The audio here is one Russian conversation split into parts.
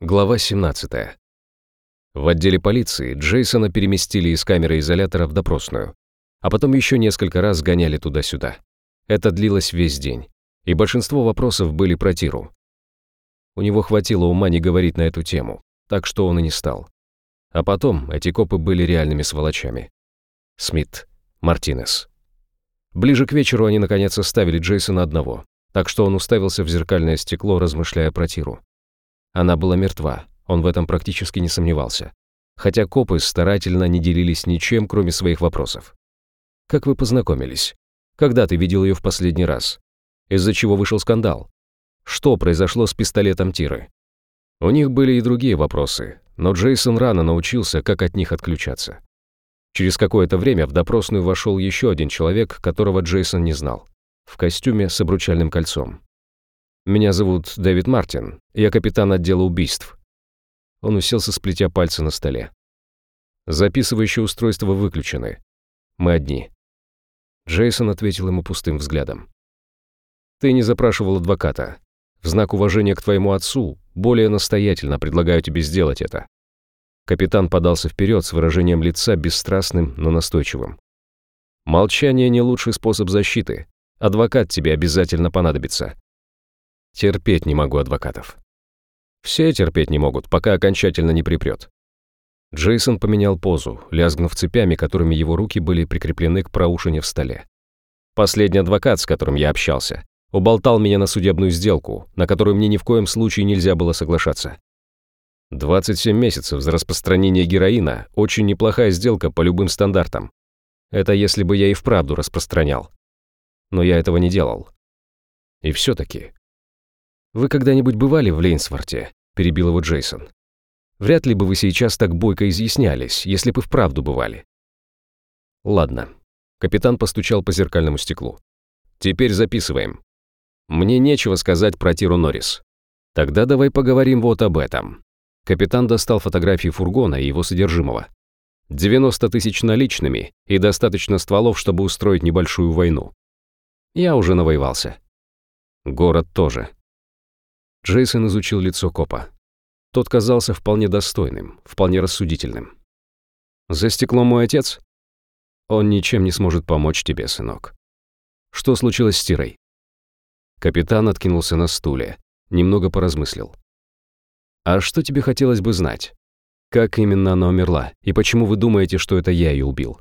Глава 17. В отделе полиции Джейсона переместили из камеры изолятора в допросную, а потом еще несколько раз гоняли туда-сюда. Это длилось весь день, и большинство вопросов были про Тиру. У него хватило ума не говорить на эту тему, так что он и не стал. А потом эти копы были реальными сволочами. Смит, Мартинес. Ближе к вечеру они наконец оставили Джейсона одного, так что он уставился в зеркальное стекло, размышляя про Тиру. Она была мертва, он в этом практически не сомневался. Хотя копы старательно не делились ничем, кроме своих вопросов. «Как вы познакомились? Когда ты видел ее в последний раз? Из-за чего вышел скандал? Что произошло с пистолетом Тиры?» У них были и другие вопросы, но Джейсон рано научился, как от них отключаться. Через какое-то время в допросную вошел еще один человек, которого Джейсон не знал, в костюме с обручальным кольцом. «Меня зовут Дэвид Мартин. Я капитан отдела убийств». Он уселся, сплетя пальцы на столе. «Записывающие устройства выключены. Мы одни». Джейсон ответил ему пустым взглядом. «Ты не запрашивал адвоката. В знак уважения к твоему отцу более настоятельно предлагаю тебе сделать это». Капитан подался вперед с выражением лица бесстрастным, но настойчивым. «Молчание не лучший способ защиты. Адвокат тебе обязательно понадобится. Терпеть не могу адвокатов. Все терпеть не могут, пока окончательно не припрет. Джейсон поменял позу, лязгнув цепями, которыми его руки были прикреплены к проушине в столе. Последний адвокат, с которым я общался, уболтал меня на судебную сделку, на которую мне ни в коем случае нельзя было соглашаться. 27 месяцев за распространение героина – очень неплохая сделка по любым стандартам. Это если бы я и вправду распространял. Но я этого не делал. И все-таки «Вы когда-нибудь бывали в Лейнсворте?» – перебил его Джейсон. «Вряд ли бы вы сейчас так бойко изъяснялись, если бы вправду бывали». «Ладно». Капитан постучал по зеркальному стеклу. «Теперь записываем. Мне нечего сказать про Тиру Норрис. Тогда давай поговорим вот об этом». Капитан достал фотографии фургона и его содержимого. 90 тысяч наличными и достаточно стволов, чтобы устроить небольшую войну. Я уже навоевался. Город тоже. Джейсон изучил лицо копа. Тот казался вполне достойным, вполне рассудительным. «За стеклом мой отец?» «Он ничем не сможет помочь тебе, сынок». «Что случилось с Тирой?» Капитан откинулся на стуле, немного поразмыслил. «А что тебе хотелось бы знать? Как именно она умерла, и почему вы думаете, что это я ее убил?»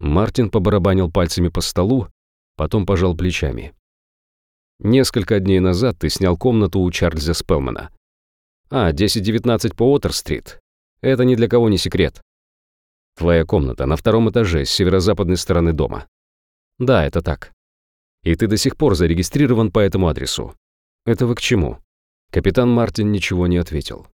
Мартин побарабанил пальцами по столу, потом пожал плечами. Несколько дней назад ты снял комнату у Чарльза Спелмана. А, 10-19 по Уотер-стрит. Это ни для кого не секрет. Твоя комната на втором этаже с северо-западной стороны дома. Да, это так. И ты до сих пор зарегистрирован по этому адресу. Это вы к чему? Капитан Мартин ничего не ответил.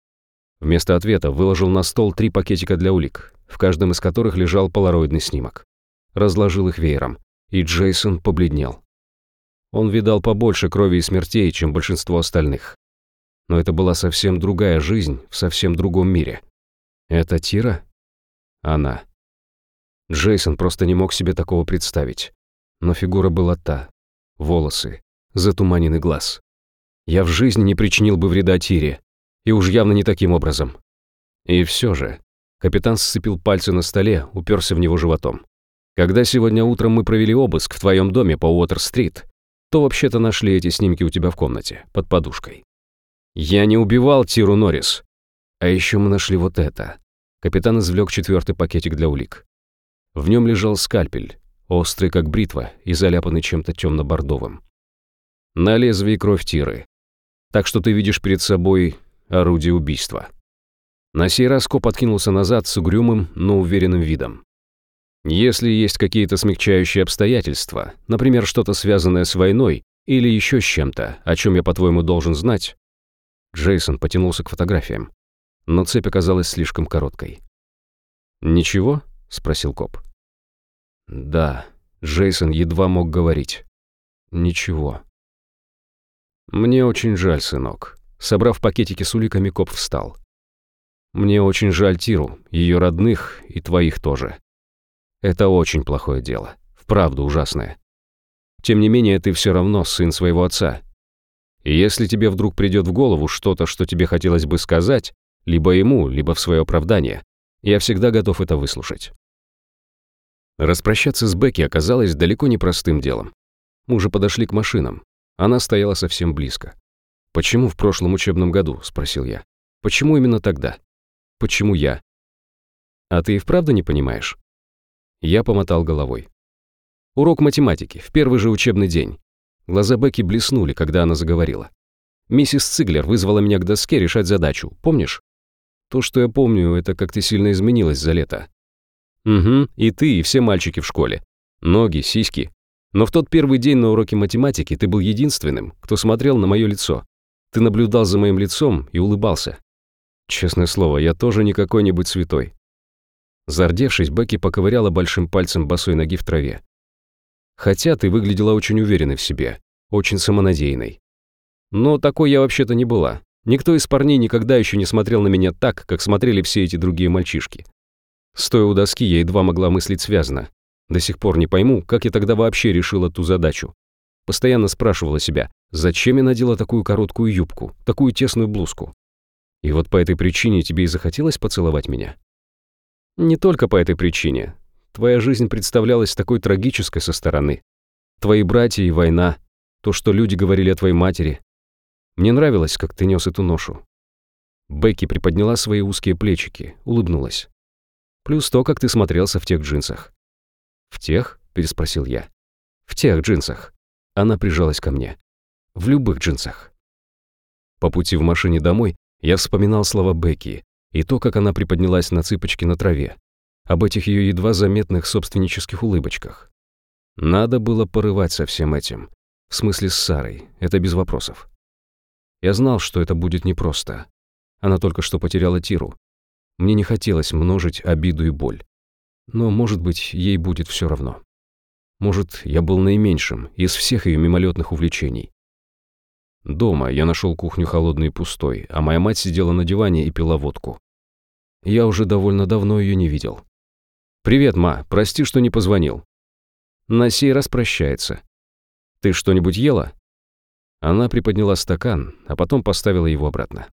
Вместо ответа выложил на стол три пакетика для улик, в каждом из которых лежал полароидный снимок. Разложил их веером, и Джейсон побледнел. Он видал побольше крови и смертей, чем большинство остальных. Но это была совсем другая жизнь в совсем другом мире. Это Тира? Она. Джейсон просто не мог себе такого представить. Но фигура была та. Волосы, затуманенный глаз. Я в жизни не причинил бы вреда Тире. И уж явно не таким образом. И все же. Капитан сцепил пальцы на столе, уперся в него животом. Когда сегодня утром мы провели обыск в твоем доме по Уотер-стрит, то вообще-то нашли эти снимки у тебя в комнате, под подушкой. Я не убивал Тиру Норрис. А еще мы нашли вот это. Капитан извлек четвертый пакетик для улик. В нем лежал скальпель, острый как бритва и заляпанный чем-то темно-бордовым. На лезвии кровь Тиры. Так что ты видишь перед собой орудие убийства. На сей раз коп откинулся назад с угрюмым, но уверенным видом. Если есть какие-то смягчающие обстоятельства, например, что-то связанное с войной или еще с чем-то, о чем я, по-твоему, должен знать...» Джейсон потянулся к фотографиям, но цепь оказалась слишком короткой. «Ничего?» — спросил коп. «Да», — Джейсон едва мог говорить. «Ничего». «Мне очень жаль, сынок». Собрав пакетики с уликами, коп встал. «Мне очень жаль Тиру, ее родных и твоих тоже. Это очень плохое дело. Вправду ужасное. Тем не менее, ты все равно сын своего отца. И если тебе вдруг придет в голову что-то, что тебе хотелось бы сказать, либо ему, либо в свое оправдание, я всегда готов это выслушать. Распрощаться с Бекки оказалось далеко не простым делом. Мы уже подошли к машинам. Она стояла совсем близко. «Почему в прошлом учебном году?» – спросил я. «Почему именно тогда? Почему я?» «А ты и вправду не понимаешь?» Я помотал головой. Урок математики, в первый же учебный день. Глаза Бекки блеснули, когда она заговорила. «Миссис Циглер вызвала меня к доске решать задачу, помнишь?» «То, что я помню, это как ты сильно изменилась за лето». «Угу, и ты, и все мальчики в школе. Ноги, сиськи. Но в тот первый день на уроке математики ты был единственным, кто смотрел на мое лицо. Ты наблюдал за моим лицом и улыбался. Честное слово, я тоже не какой-нибудь святой. Зардевшись, Бекки поковыряла большим пальцем босой ноги в траве. Хотя ты выглядела очень уверенной в себе, очень самонадеянной. Но такой я вообще-то не была. Никто из парней никогда еще не смотрел на меня так, как смотрели все эти другие мальчишки. Стоя у доски, я едва могла мыслить связно. До сих пор не пойму, как я тогда вообще решила ту задачу. Постоянно спрашивала себя, зачем я надела такую короткую юбку, такую тесную блузку. И вот по этой причине тебе и захотелось поцеловать меня? Не только по этой причине. Твоя жизнь представлялась такой трагической со стороны. Твои братья и война, то, что люди говорили о твоей матери. Мне нравилось, как ты нес эту ношу. Бекки приподняла свои узкие плечики, улыбнулась. Плюс то, как ты смотрелся в тех джинсах. «В тех?» – переспросил я. «В тех джинсах». Она прижалась ко мне. «В любых джинсах». По пути в машине домой я вспоминал слова Бекки и то, как она приподнялась на цыпочки на траве, об этих ее едва заметных собственнических улыбочках. Надо было порывать со всем этим. В смысле с Сарой, это без вопросов. Я знал, что это будет непросто. Она только что потеряла Тиру. Мне не хотелось множить обиду и боль. Но, может быть, ей будет все равно. Может, я был наименьшим из всех ее мимолетных увлечений. Дома я нашел кухню холодной и пустой, а моя мать сидела на диване и пила водку. Я уже довольно давно ее не видел. «Привет, ма, прости, что не позвонил». На сей раз прощается. «Ты что-нибудь ела?» Она приподняла стакан, а потом поставила его обратно.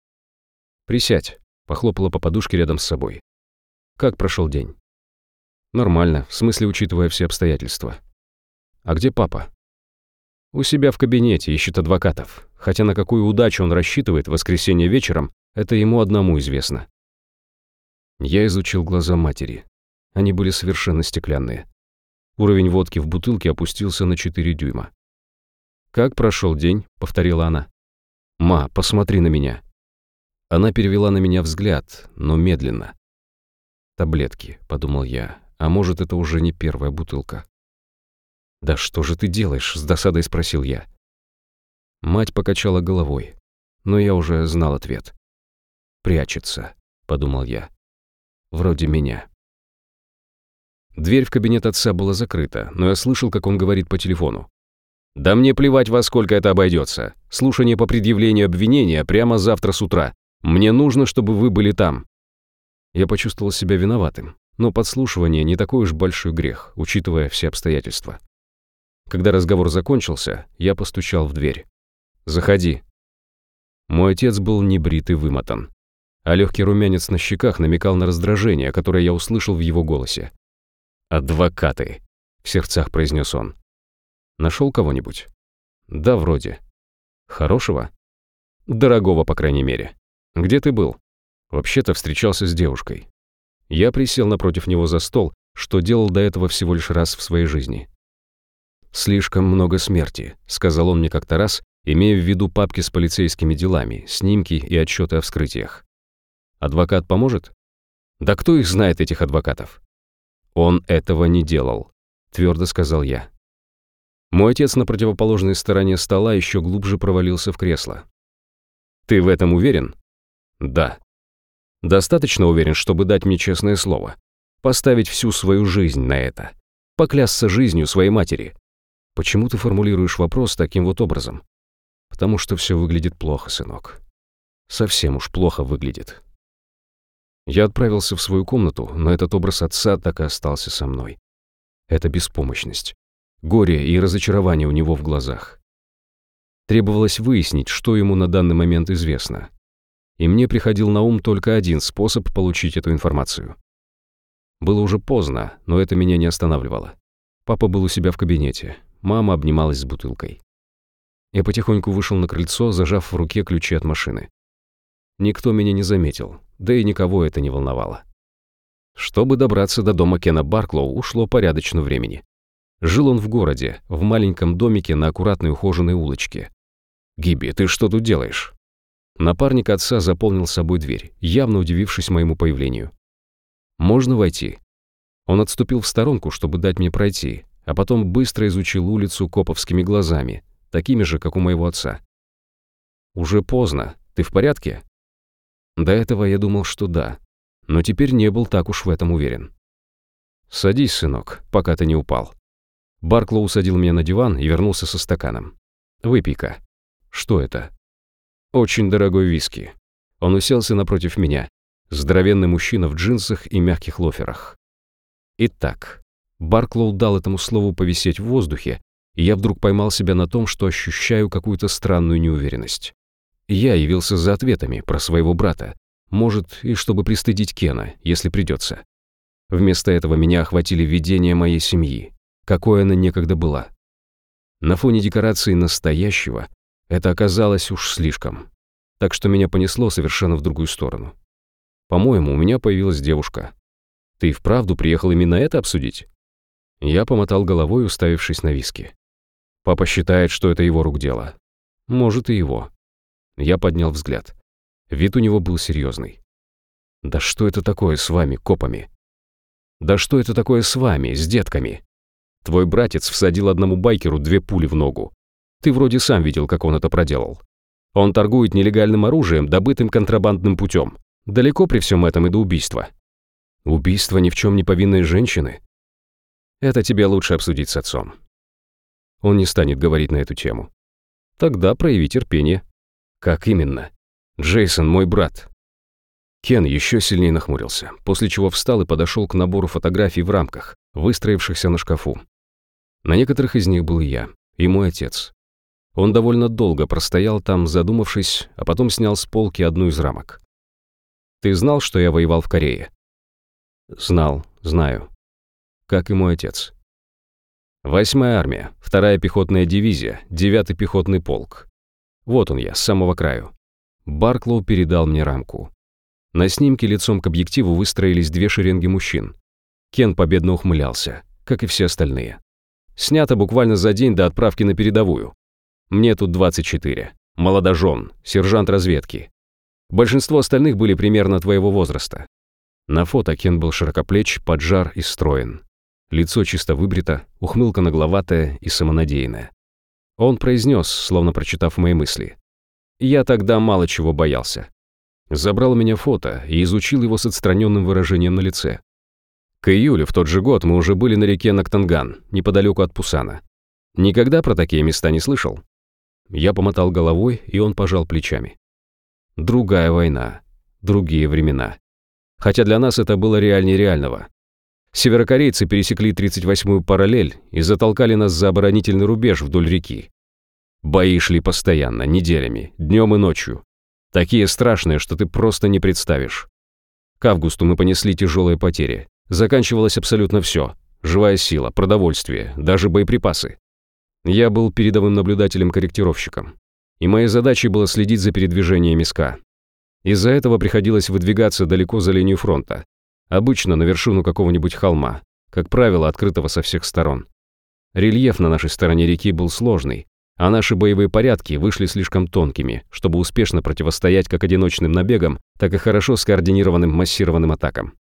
«Присядь», — похлопала по подушке рядом с собой. «Как прошел день?» Нормально, в смысле, учитывая все обстоятельства. А где папа? У себя в кабинете ищет адвокатов. Хотя на какую удачу он рассчитывает в воскресенье вечером, это ему одному известно. Я изучил глаза матери. Они были совершенно стеклянные. Уровень водки в бутылке опустился на 4 дюйма. «Как прошел день?» — повторила она. «Ма, посмотри на меня». Она перевела на меня взгляд, но медленно. «Таблетки», — подумал я, а может, это уже не первая бутылка. «Да что же ты делаешь?» — с досадой спросил я. Мать покачала головой, но я уже знал ответ. «Прячется», — подумал я. «Вроде меня». Дверь в кабинет отца была закрыта, но я слышал, как он говорит по телефону. «Да мне плевать, во сколько это обойдется. Слушание по предъявлению обвинения прямо завтра с утра. Мне нужно, чтобы вы были там». Я почувствовал себя виноватым. Но подслушивание не такой уж большой грех, учитывая все обстоятельства. Когда разговор закончился, я постучал в дверь. «Заходи». Мой отец был небрит и вымотан, а легкий румянец на щеках намекал на раздражение, которое я услышал в его голосе. «Адвокаты», — в сердцах произнес он. «Нашел кого-нибудь?» «Да, вроде». «Хорошего?» «Дорогого, по крайней мере. Где ты был?» «Вообще-то встречался с девушкой. Я присел напротив него за стол, что делал до этого всего лишь раз в своей жизни. «Слишком много смерти», — сказал он мне как-то раз, имея в виду папки с полицейскими делами, снимки и отчеты о вскрытиях. «Адвокат поможет?» «Да кто их знает, этих адвокатов?» «Он этого не делал», — твердо сказал я. Мой отец на противоположной стороне стола еще глубже провалился в кресло. «Ты в этом уверен?» «Да», Достаточно уверен, чтобы дать мне честное слово. Поставить всю свою жизнь на это. Поклясться жизнью своей матери. Почему ты формулируешь вопрос таким вот образом? Потому что все выглядит плохо, сынок. Совсем уж плохо выглядит. Я отправился в свою комнату, но этот образ отца так и остался со мной. Это беспомощность. Горе и разочарование у него в глазах. Требовалось выяснить, что ему на данный момент известно. И мне приходил на ум только один способ получить эту информацию. Было уже поздно, но это меня не останавливало. Папа был у себя в кабинете, мама обнималась с бутылкой. Я потихоньку вышел на крыльцо, зажав в руке ключи от машины. Никто меня не заметил, да и никого это не волновало. Чтобы добраться до дома Кена Барклоу, ушло порядочно времени. Жил он в городе, в маленьком домике на аккуратной ухоженной улочке. «Гиби, ты что тут делаешь?» Напарник отца заполнил собой дверь, явно удивившись моему появлению. «Можно войти?» Он отступил в сторонку, чтобы дать мне пройти, а потом быстро изучил улицу коповскими глазами, такими же, как у моего отца. «Уже поздно. Ты в порядке?» До этого я думал, что да, но теперь не был так уж в этом уверен. «Садись, сынок, пока ты не упал». Барклоу усадил меня на диван и вернулся со стаканом. «Выпей-ка». «Что это?» «Очень дорогой виски». Он уселся напротив меня. Здоровенный мужчина в джинсах и мягких лоферах. Итак, Барклоу дал этому слову повисеть в воздухе, и я вдруг поймал себя на том, что ощущаю какую-то странную неуверенность. Я явился за ответами про своего брата, может, и чтобы пристыдить Кена, если придется. Вместо этого меня охватили видения моей семьи, какой она некогда была. На фоне декорации настоящего это оказалось уж слишком. Так что меня понесло совершенно в другую сторону. По-моему, у меня появилась девушка. Ты и вправду приехал именно это обсудить? Я помотал головой, уставившись на виски. Папа считает, что это его рук дело. Может, и его. Я поднял взгляд. Вид у него был серьезный. «Да что это такое с вами, копами?» «Да что это такое с вами, с детками?» «Твой братец всадил одному байкеру две пули в ногу. Ты вроде сам видел, как он это проделал. Он торгует нелегальным оружием, добытым контрабандным путем. Далеко при всем этом и до убийства». «Убийство ни в чем не повинной женщины?» «Это тебе лучше обсудить с отцом». Он не станет говорить на эту тему. «Тогда прояви терпение». «Как именно?» «Джейсон, мой брат». Кен еще сильнее нахмурился, после чего встал и подошел к набору фотографий в рамках, выстроившихся на шкафу. На некоторых из них был я и мой отец. Он довольно долго простоял там, задумавшись, а потом снял с полки одну из рамок. «Ты знал, что я воевал в Корее?» «Знал, знаю. Как и мой отец». «Восьмая армия, вторая пехотная дивизия, девятый пехотный полк. Вот он я, с самого краю. Барклоу передал мне рамку. На снимке лицом к объективу выстроились две шеренги мужчин. Кен победно ухмылялся, как и все остальные. Снято буквально за день до отправки на передовую. Мне тут 24. Молодожен, сержант разведки. Большинство остальных были примерно твоего возраста. На фото Кен был широкоплеч, поджар и строен. Лицо чисто выбрито, ухмылка нагловатая и самонадеянная. Он произнес, словно прочитав мои мысли. Я тогда мало чего боялся. Забрал меня фото и изучил его с отстраненным выражением на лице. К июлю в тот же год мы уже были на реке Нактанган, неподалеку от Пусана. Никогда про такие места не слышал? Я помотал головой, и он пожал плечами. Другая война, другие времена. Хотя для нас это было реальнее реального. Северокорейцы пересекли 38-ю параллель и затолкали нас за оборонительный рубеж вдоль реки. Бои шли постоянно, неделями, днем и ночью. Такие страшные, что ты просто не представишь. К августу мы понесли тяжелые потери. Заканчивалось абсолютно все. Живая сила, продовольствие, даже боеприпасы. Я был передовым наблюдателем-корректировщиком. И моей задачей было следить за передвижением СК. Из-за этого приходилось выдвигаться далеко за линию фронта. Обычно на вершину какого-нибудь холма, как правило, открытого со всех сторон. Рельеф на нашей стороне реки был сложный, а наши боевые порядки вышли слишком тонкими, чтобы успешно противостоять как одиночным набегам, так и хорошо скоординированным массированным атакам.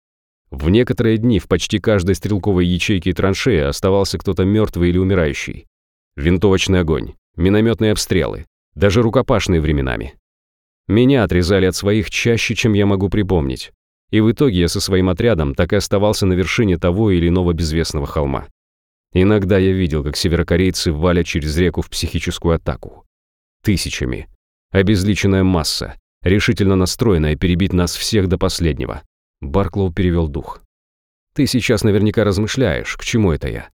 В некоторые дни в почти каждой стрелковой ячейке и траншее оставался кто-то мертвый или умирающий. Винтовочный огонь, минометные обстрелы, даже рукопашные временами. Меня отрезали от своих чаще, чем я могу припомнить. И в итоге я со своим отрядом так и оставался на вершине того или иного безвестного холма. Иногда я видел, как северокорейцы валят через реку в психическую атаку. Тысячами. Обезличенная масса, решительно настроенная перебить нас всех до последнего. Барклоу перевел дух. «Ты сейчас наверняка размышляешь, к чему это я?»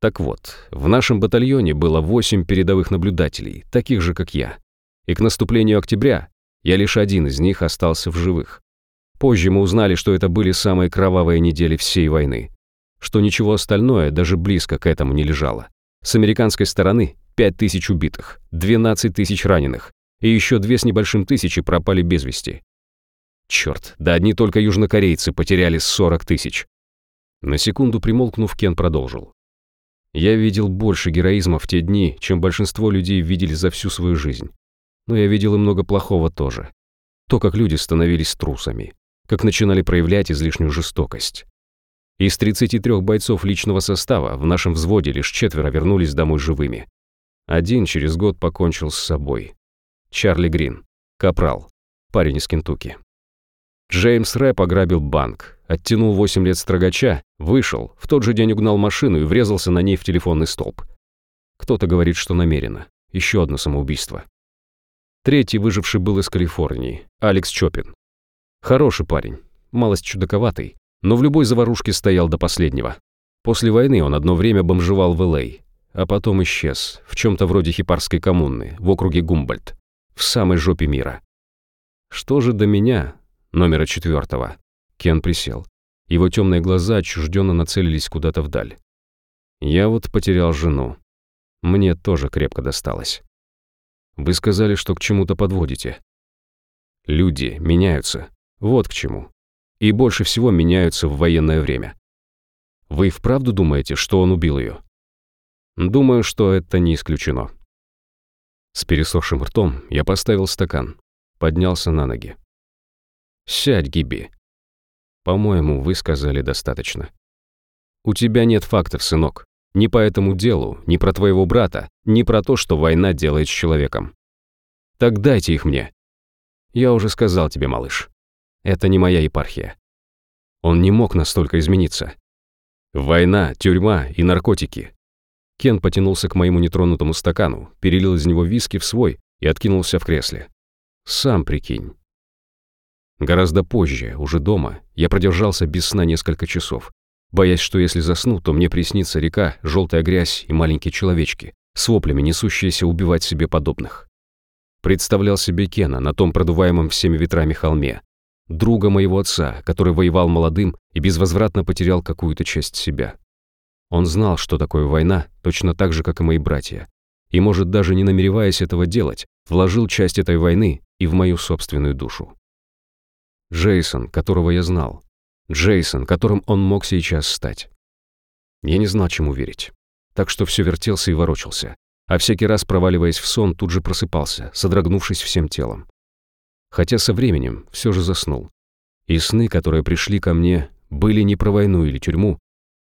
Так вот, в нашем батальоне было восемь передовых наблюдателей, таких же, как я. И к наступлению октября я лишь один из них остался в живых. Позже мы узнали, что это были самые кровавые недели всей войны. Что ничего остальное даже близко к этому не лежало. С американской стороны 5 тысяч убитых, 12 тысяч раненых, и еще две с небольшим тысячи пропали без вести. Черт, да одни только южнокорейцы потеряли 40 тысяч. На секунду примолкнув, Кен продолжил. Я видел больше героизма в те дни, чем большинство людей видели за всю свою жизнь. Но я видел и много плохого тоже. То, как люди становились трусами, как начинали проявлять излишнюю жестокость. Из 33 бойцов личного состава в нашем взводе лишь четверо вернулись домой живыми. Один через год покончил с собой. Чарли Грин, капрал, парень из Кентукки. Джеймс Рэп ограбил банк, оттянул 8 лет строгача, вышел, в тот же день угнал машину и врезался на ней в телефонный столб. Кто-то говорит, что намеренно. Еще одно самоубийство. Третий выживший был из Калифорнии, Алекс Чопин. Хороший парень, малость чудаковатый, но в любой заварушке стоял до последнего. После войны он одно время бомжевал в Л.А., а потом исчез, в чем-то вроде хипарской коммуны, в округе Гумбольд, в самой жопе мира. Что же до меня, номера четвертого. Кен присел. Его темные глаза отчужденно нацелились куда-то вдаль. Я вот потерял жену. Мне тоже крепко досталось. Вы сказали, что к чему-то подводите. Люди меняются. Вот к чему. И больше всего меняются в военное время. Вы вправду думаете, что он убил ее? Думаю, что это не исключено. С пересохшим ртом я поставил стакан, поднялся на ноги. «Сядь, Гиби. По-моему, вы сказали достаточно. У тебя нет фактов, сынок. Ни по этому делу, ни про твоего брата, ни про то, что война делает с человеком. Так дайте их мне. Я уже сказал тебе, малыш. Это не моя епархия. Он не мог настолько измениться. Война, тюрьма и наркотики. Кен потянулся к моему нетронутому стакану, перелил из него виски в свой и откинулся в кресле. Сам прикинь. Гораздо позже, уже дома, я продержался без сна несколько часов, боясь, что если засну, то мне приснится река, желтая грязь и маленькие человечки, с воплями несущиеся убивать себе подобных. Представлял себе Кена на том продуваемом всеми ветрами холме, друга моего отца, который воевал молодым и безвозвратно потерял какую-то часть себя. Он знал, что такое война, точно так же, как и мои братья, и, может, даже не намереваясь этого делать, вложил часть этой войны и в мою собственную душу. Джейсон, которого я знал. Джейсон, которым он мог сейчас стать. Я не знал, чему верить. Так что все вертелся и ворочался. А всякий раз, проваливаясь в сон, тут же просыпался, содрогнувшись всем телом. Хотя со временем все же заснул. И сны, которые пришли ко мне, были не про войну или тюрьму,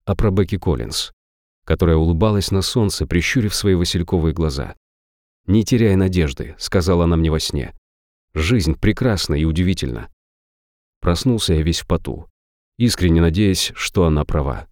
а про Бекки Коллинз, которая улыбалась на солнце, прищурив свои васильковые глаза. «Не теряй надежды», — сказала она мне во сне. «Жизнь прекрасна и удивительна. Проснулся я весь в поту, искренне надеясь, что она права.